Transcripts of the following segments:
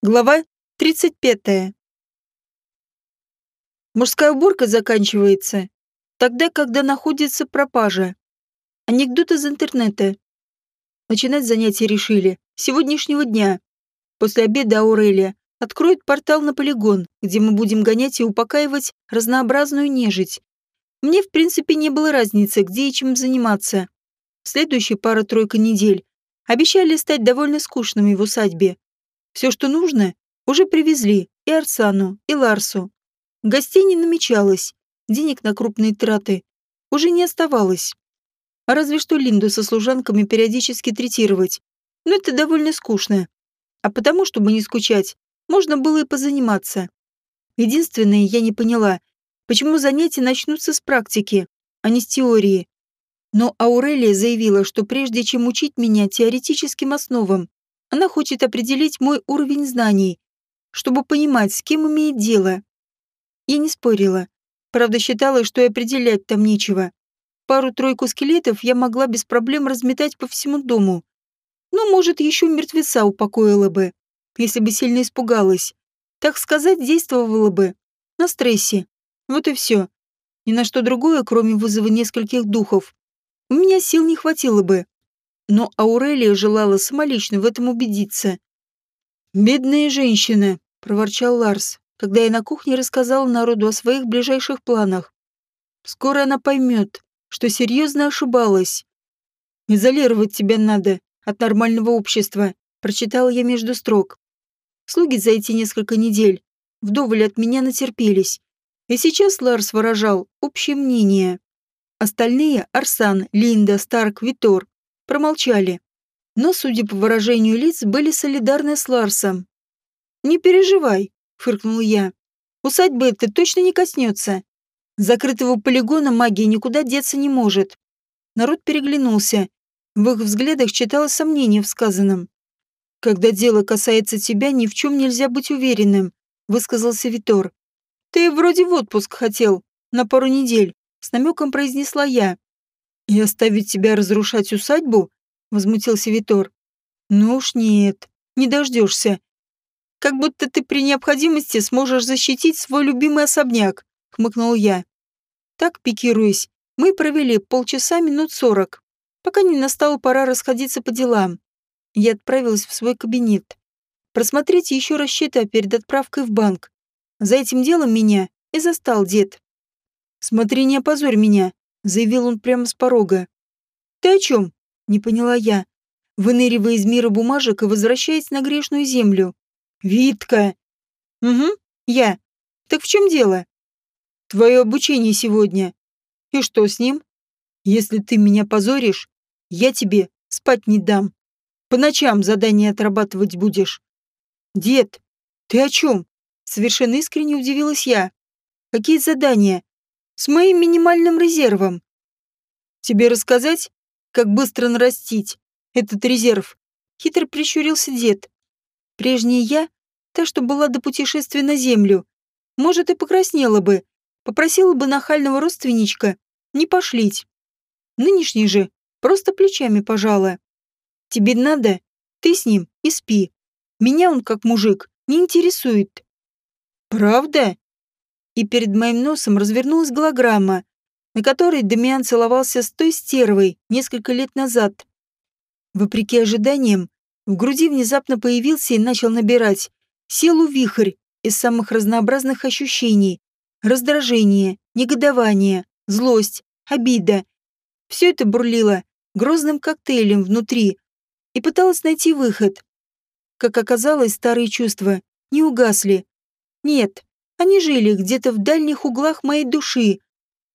Глава 35. Мужская уборка заканчивается тогда, когда находится пропажа. Анекдот из интернета. Начинать занятия решили с сегодняшнего дня. После обеда Аурелия откроет портал на полигон, где мы будем гонять и упокаивать разнообразную нежить. Мне, в принципе, не было разницы, где и чем заниматься. Следующие пара-тройка недель обещали стать довольно скучными в усадьбе. Все, что нужно, уже привезли и Арсану, и Ларсу. Гостей не намечалось, денег на крупные траты уже не оставалось. А разве что Линду со служанками периодически третировать. Но это довольно скучно. А потому, чтобы не скучать, можно было и позаниматься. Единственное, я не поняла, почему занятия начнутся с практики, а не с теории. Но Аурелия заявила, что прежде чем учить меня теоретическим основам, она хочет определить мой уровень знаний, чтобы понимать, с кем имеет дело. Я не спорила. Правда, считала, что и определять там нечего. Пару-тройку скелетов я могла без проблем разметать по всему дому. Ну, может, еще мертвеца упокоила бы, если бы сильно испугалась. Так сказать, действовала бы. На стрессе. Вот и все. Ни на что другое, кроме вызова нескольких духов. У меня сил не хватило бы но Аурелия желала самолично в этом убедиться. «Бедная женщина», — проворчал Ларс, когда я на кухне рассказала народу о своих ближайших планах. «Скоро она поймет, что серьезно ошибалась. Изолировать тебя надо от нормального общества», — прочитала я между строк. Слуги за эти несколько недель вдоволь от меня натерпелись. И сейчас Ларс выражал общее мнение. Остальные — Арсан, Линда, Старк, Витор промолчали. Но, судя по выражению лиц, были солидарны с Ларсом. «Не переживай», — фыркнул я. «Усадьбы это точно не коснется. Закрытого полигона магия никуда деться не может». Народ переглянулся. В их взглядах читалось сомнение в сказанном. «Когда дело касается тебя, ни в чем нельзя быть уверенным», — высказался Витор. «Ты вроде в отпуск хотел, на пару недель», — с намеком произнесла я. «И оставить тебя разрушать усадьбу?» — возмутился Витор. «Ну уж нет, не дождешься. Как будто ты при необходимости сможешь защитить свой любимый особняк», — хмыкнул я. Так, пикируясь, мы провели полчаса минут сорок, пока не настала пора расходиться по делам. Я отправилась в свой кабинет. Просмотреть еще раз счета перед отправкой в банк. За этим делом меня и застал дед. «Смотри, не опозорь меня», заявил он прямо с порога. «Ты о чем?» — не поняла я, выныривая из мира бумажек и возвращаясь на грешную землю. «Витка!» «Угу, я. Так в чем дело?» «Твое обучение сегодня. И что с ним? Если ты меня позоришь, я тебе спать не дам. По ночам задание отрабатывать будешь». «Дед, ты о чем?» Совершенно искренне удивилась я. «Какие задания? С моим минимальным резервом. Тебе рассказать, как быстро нарастить этот резерв? Хитро прищурился дед. Прежняя я, та, что была до путешествия на Землю, может, и покраснела бы, попросила бы нахального родственничка не пошлить. Нынешний же просто плечами пожала. Тебе надо, ты с ним и спи. Меня он, как мужик, не интересует. Правда? И перед моим носом развернулась голограмма, на которой Дамиан целовался с той стервой несколько лет назад. Вопреки ожиданиям, в груди внезапно появился и начал набирать силу вихрь из самых разнообразных ощущений. Раздражение, негодование, злость, обида. Все это бурлило грозным коктейлем внутри и пыталась найти выход. Как оказалось, старые чувства не угасли. Нет, они жили где-то в дальних углах моей души,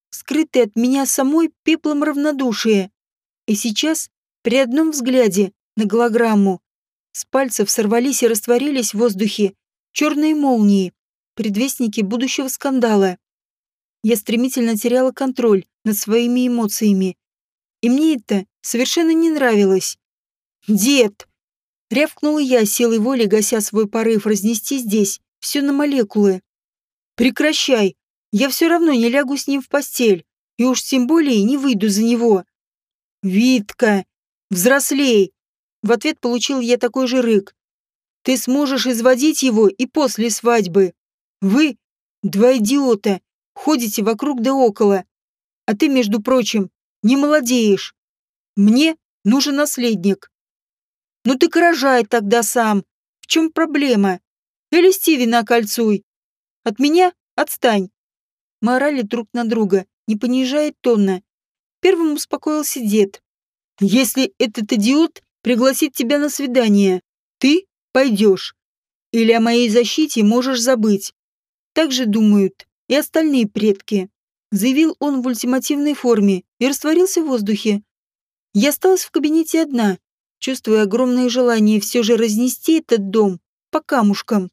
скрытые от меня самой пеплом равнодушия. И сейчас, при одном взгляде на голограмму, с пальцев сорвались и растворились в воздухе черные молнии, предвестники будущего скандала. Я стремительно теряла контроль над своими эмоциями. И мне это совершенно не нравилось. «Дед!» Рявкнула я силой воли, гася свой порыв разнести здесь все на молекулы. Прекращай. Я все равно не лягу с ним в постель. И уж тем более не выйду за него. Витка, взрослей. В ответ получил я такой же рык. Ты сможешь изводить его и после свадьбы. Вы, два идиота, ходите вокруг да около. А ты, между прочим, не молодеешь. Мне нужен наследник. Ну ты рожай тогда сам. В чем проблема? Или Стивена кольцуй. От меня отстань. Морали друг на друга, не понижая тонна. Первым успокоился дед. Если этот идиот пригласит тебя на свидание, ты пойдешь. Или о моей защите можешь забыть. Так же думают и остальные предки. Заявил он в ультимативной форме и растворился в воздухе. Я осталась в кабинете одна, чувствуя огромное желание все же разнести этот дом по камушкам.